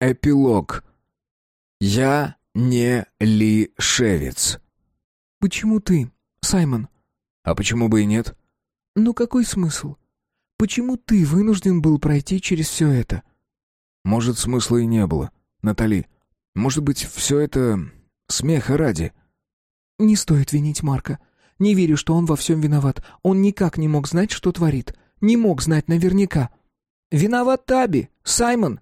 Эпилог. Я не Ли Шевец. «Почему ты, Саймон?» А почему бы и нет? «Ну какой смысл? Почему ты вынужден был пройти через все это?» Может, смысла и не было. Натали, может быть, все это смеха ради? «Не стоит винить Марка. Не верю, что он во всем виноват. Он никак не мог знать, что творит. Не мог знать наверняка. Виноват Таби, Саймон!»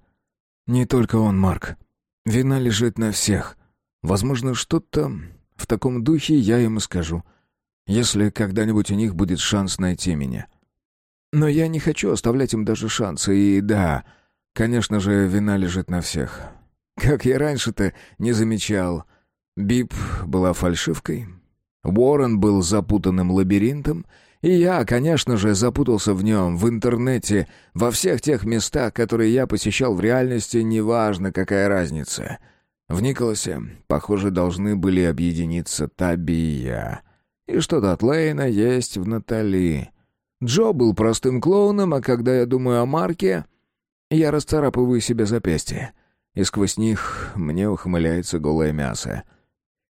Не только он, Марк. Вина лежит на всех. Возможно, что-то в таком духе я ему скажу. Если когда-нибудь у них будет шанс найти меня. Но я не хочу оставлять им даже шанса. И да, конечно же, вина лежит на всех. Как я раньше-то не замечал. Бип была фальшивкой. Уоррен был запутанным лабиринтом — и я, конечно же, запутался в нем, в интернете, во всех тех местах, которые я посещал в реальности, неважно, какая разница. В Николасе, похоже, должны были объединиться Таби и я. И что-то от Лейна есть в Натали. Джо был простым клоуном, а когда я думаю о Марке, я расцарапываю себе запястье. И сквозь них мне ухмыляется голое мясо.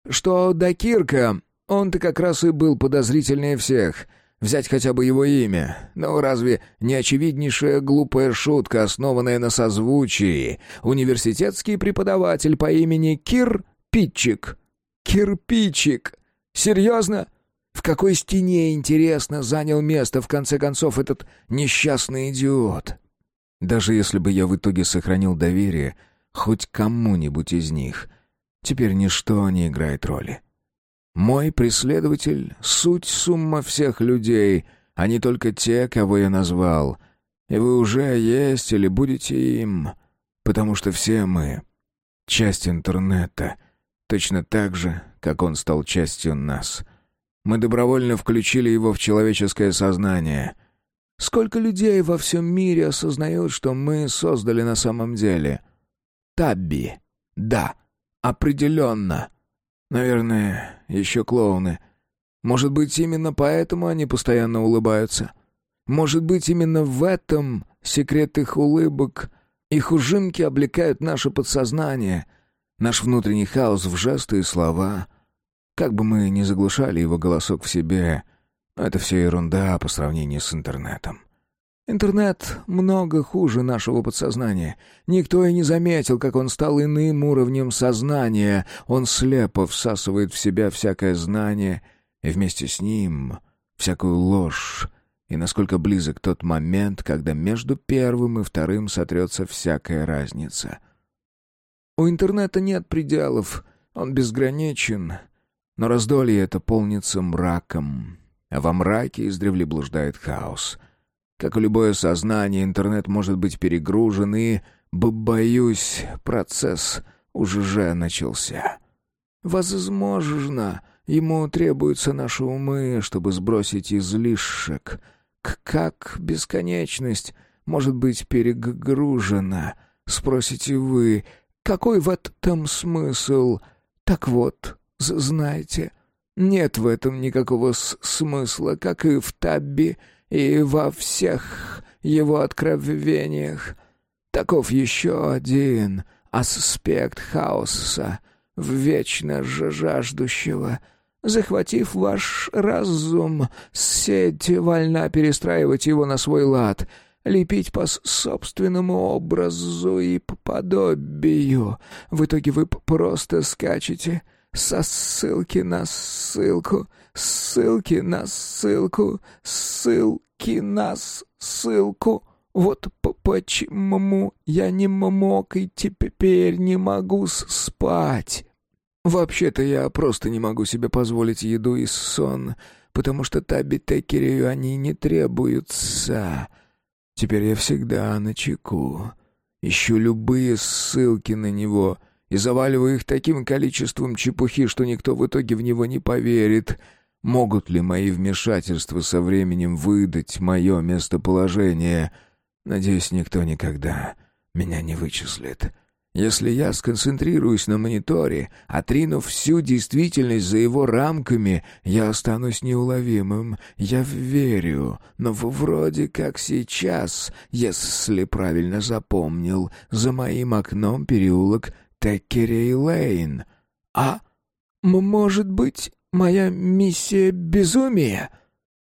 Что до Кирка, он-то как раз и был подозрительнее всех — Взять хотя бы его имя. Но разве не очевиднейшая глупая шутка, основанная на созвучии? Университетский преподаватель по имени Кир Питчик. Кирпичик. Серьезно? В какой стене, интересно, занял место, в конце концов, этот несчастный идиот? Даже если бы я в итоге сохранил доверие хоть кому-нибудь из них, теперь ничто не играет роли. Мой преследователь — суть сумма всех людей, а не только те, кого я назвал. И вы уже есть или будете им, потому что все мы — часть интернета, точно так же, как он стал частью нас. Мы добровольно включили его в человеческое сознание. Сколько людей во всем мире осознают, что мы создали на самом деле? Табби. Да, определенно. Наверное, еще клоуны. Может быть, именно поэтому они постоянно улыбаются. Может быть, именно в этом секрет их улыбок. Их ужимки облекают наше подсознание, наш внутренний хаос в жесты и слова. Как бы мы ни заглушали его голосок в себе, это все ерунда по сравнению с интернетом. Интернет много хуже нашего подсознания. Никто и не заметил, как он стал иным уровнем сознания. Он слепо всасывает в себя всякое знание, и вместе с ним всякую ложь. И насколько близок тот момент, когда между первым и вторым сотрется всякая разница. У интернета нет пределов, он безграничен, но раздолье это полнится мраком, а во мраке издревле блуждает хаос — как и любое сознание, интернет может быть перегружен, и, боюсь, процесс уже начался. Возможно, ему требуются наши умы, чтобы сбросить излишек. Как бесконечность может быть перегружена? Спросите вы, какой в этом смысл? Так вот, знаете, нет в этом никакого смысла, как и в табби и во всех его откровениях. Таков еще один аспект хаоса, вечно жаждущего. Захватив ваш разум, сеть вольна перестраивать его на свой лад, лепить по собственному образу и подобию. В итоге вы просто скачете со ссылки на ссылку, ссылки на ссылку, ссылки на ссылку. Вот почему я не мог и теперь не могу спать. Вообще-то я просто не могу себе позволить еду и сон, потому что Таби Текерею они не требуются. Теперь я всегда на чеку. Ищу любые ссылки на него — и заваливаю их таким количеством чепухи, что никто в итоге в него не поверит. Могут ли мои вмешательства со временем выдать мое местоположение? Надеюсь, никто никогда меня не вычислит. Если я сконцентрируюсь на мониторе, отринув всю действительность за его рамками, я останусь неуловимым. Я верю, но вроде как сейчас, если правильно запомнил, за моим окном переулок Теккерей-Лейн. А может быть, моя миссия безумия?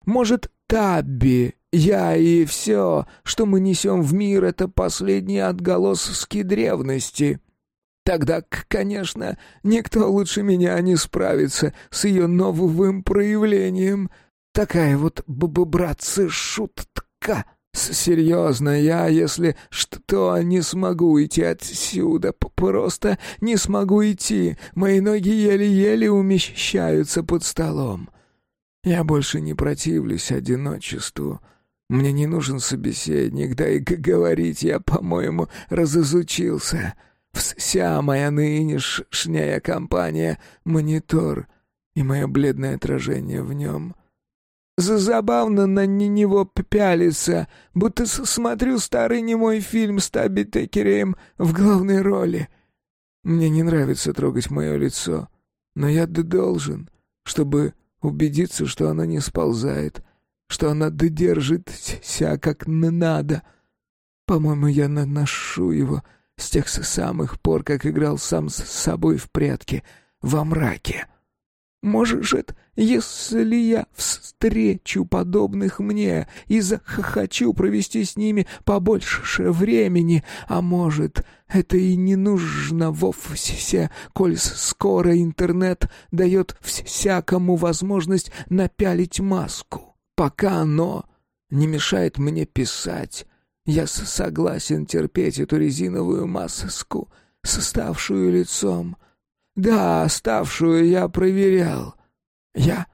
Может, Табби я и все, что мы несем в мир, это последние отголоски древности. Тогда, конечно, никто лучше меня не справится с ее новым проявлением. Такая вот, братцы, шутка. Серьезно, я, если что, не смогу уйти отсюда, просто не смогу идти. Мои ноги еле-еле умещаются под столом. Я больше не противлюсь одиночеству. Мне не нужен собеседник, да и говорить я, по-моему, разозучился. Вся моя нынешняя компания — монитор, и мое бледное отражение в нем. Забавно на него пялиться, будто смотрю старый немой фильм с Таби Текереем в главной роли. Мне не нравится трогать мое лицо, но я должен, чтобы убедиться, что оно не сползает — что она додержится как надо. По-моему, я наношу его с тех самых пор, как играл сам с собой в прятки во мраке. Может, если я встречу подобных мне и захочу провести с ними побольше времени, а может, это и не нужно вовсе, коль скоро интернет дает всякому возможность напялить маску. Пока оно не мешает мне писать, я согласен терпеть эту резиновую маску, ставшую лицом. Да, ставшую я проверял. Я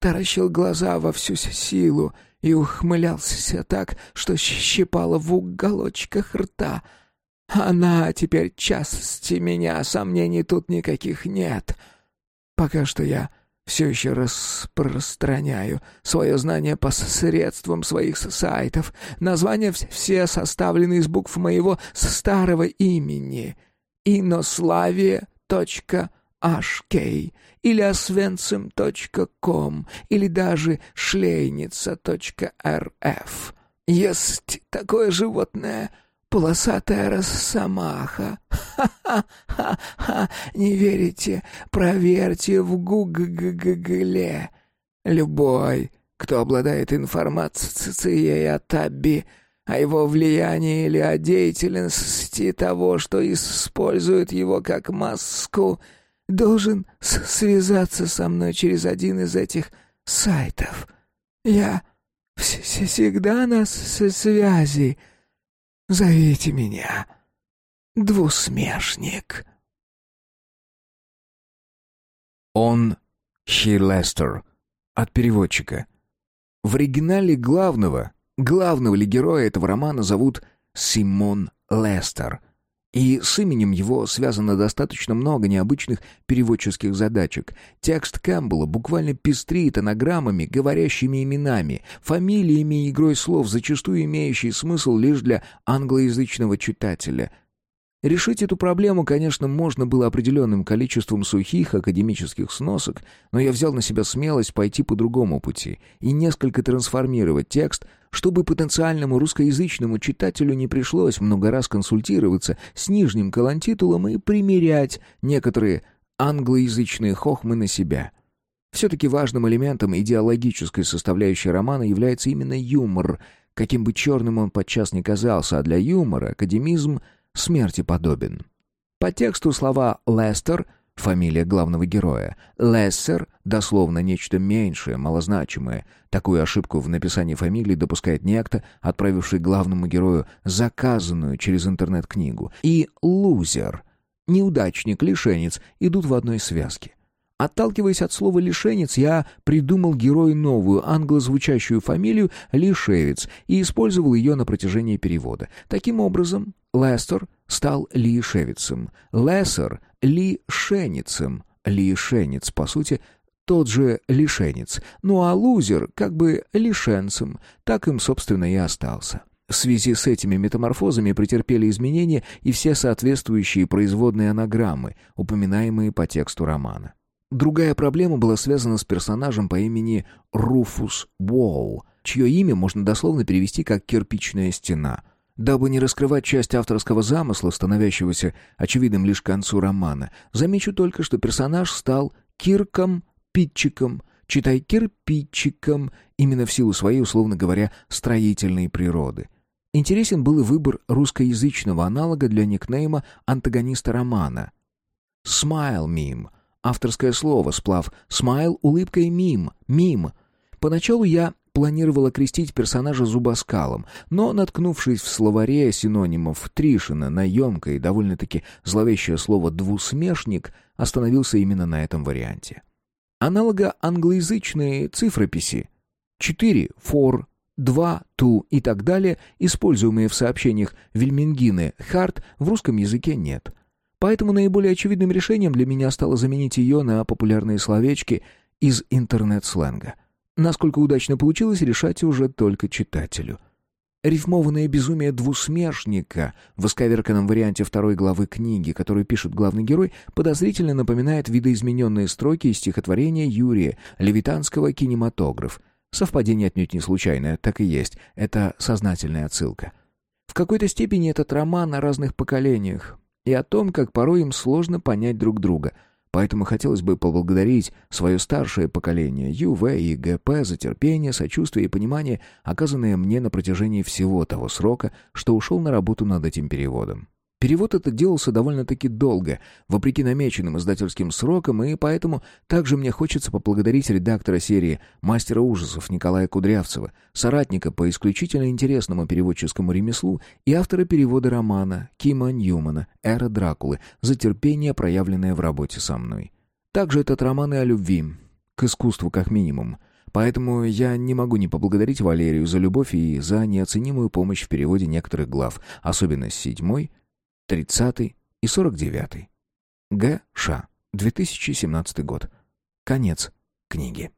таращил глаза во всю силу и ухмылялся так, что щипало в уголочках рта. Она теперь части меня, сомнений тут никаких нет. Пока что я все еще распространяю свое знание по средствам своих сайтов. Названия все составлены из букв моего старого имени. Инославие.hk или освенцим.ком или даже шлейница.рф. Есть такое животное — полосатая росомаха. Ха-ха-ха-ха! Не верите? Проверьте в гугле. Любой, кто обладает информацией о Табби, о его влиянии или о деятельности того, что использует его как маску, должен связаться со мной через один из этих сайтов. Я всегда на связи, — Зовите меня двусмешник. Он Хи Лестер от переводчика. В оригинале главного, главного ли героя этого романа зовут Симон Лестер — и с именем его связано достаточно много необычных переводческих задачек. Текст Кэмпбелла буквально пестрит анаграммами, говорящими именами, фамилиями и игрой слов, зачастую имеющие смысл лишь для англоязычного читателя. Решить эту проблему, конечно, можно было определенным количеством сухих академических сносок, но я взял на себя смелость пойти по другому пути и несколько трансформировать текст, чтобы потенциальному русскоязычному читателю не пришлось много раз консультироваться с нижним колонтитулом и примерять некоторые англоязычные хохмы на себя. Все-таки важным элементом идеологической составляющей романа является именно юмор, каким бы черным он подчас не казался, а для юмора академизм — смерти подобен. По тексту слова «Лестер» — фамилия главного героя, «Лессер» — дословно нечто меньшее, малозначимое. Такую ошибку в написании фамилии допускает некто, отправивший главному герою заказанную через интернет книгу. И «лузер» — неудачник, лишенец — идут в одной связке. Отталкиваясь от слова «лишенец», я придумал герою новую англозвучащую фамилию Лишевец и использовал ее на протяжении перевода. Таким образом, Лестер стал Лишевицем, Лессер — Лишеницем, Лишенец, по сути, тот же лишенец, ну а лузер как бы лишенцем, так им, собственно, и остался. В связи с этими метаморфозами претерпели изменения и все соответствующие производные анаграммы, упоминаемые по тексту романа. Другая проблема была связана с персонажем по имени Руфус Уолл, чье имя можно дословно перевести как «кирпичная стена». Дабы не раскрывать часть авторского замысла, становящегося очевидным лишь к концу романа, замечу только, что персонаж стал Кирком Питчиком, читай кирпичиком, именно в силу своей, условно говоря, строительной природы. Интересен был и выбор русскоязычного аналога для никнейма антагониста романа. «Smile Meme» — авторское слово, сплав улыбка и «мим» — «мим». Поначалу я планировал окрестить персонажа зубоскалом, но, наткнувшись в словаре синонимов Тришина на емкое и довольно-таки зловещее слово «двусмешник», остановился именно на этом варианте. Аналога англоязычные цифрописи 4 — for, 2 — to и так далее, используемые в сообщениях Вильмингины «хард» в русском языке нет. Поэтому наиболее очевидным решением для меня стало заменить ее на популярные словечки из интернет-сленга. Насколько удачно получилось, решать уже только читателю. Рифмованное безумие двусмешника в исковерканном варианте второй главы книги, которую пишет главный герой, подозрительно напоминает видоизмененные строки из стихотворения Юрия Левитанского «Кинематограф». Совпадение отнюдь не случайное, так и есть. Это сознательная отсылка. В какой-то степени этот роман о разных поколениях и о том, как порой им сложно понять друг друга — Поэтому хотелось бы поблагодарить свое старшее поколение, ЮВ и ГП, за терпение, сочувствие и понимание, оказанное мне на протяжении всего того срока, что ушел на работу над этим переводом. Перевод этот делался довольно-таки долго, вопреки намеченным издательским срокам, и поэтому также мне хочется поблагодарить редактора серии «Мастера ужасов» Николая Кудрявцева, соратника по исключительно интересному переводческому ремеслу и автора перевода романа Кима Ньюмана «Эра Дракулы» за терпение, проявленное в работе со мной. Также этот роман и о любви, к искусству как минимум. Поэтому я не могу не поблагодарить Валерию за любовь и за неоценимую помощь в переводе некоторых глав, особенно с седьмой, 30 и 49. Г. Ш. 2017 год. Конец книги.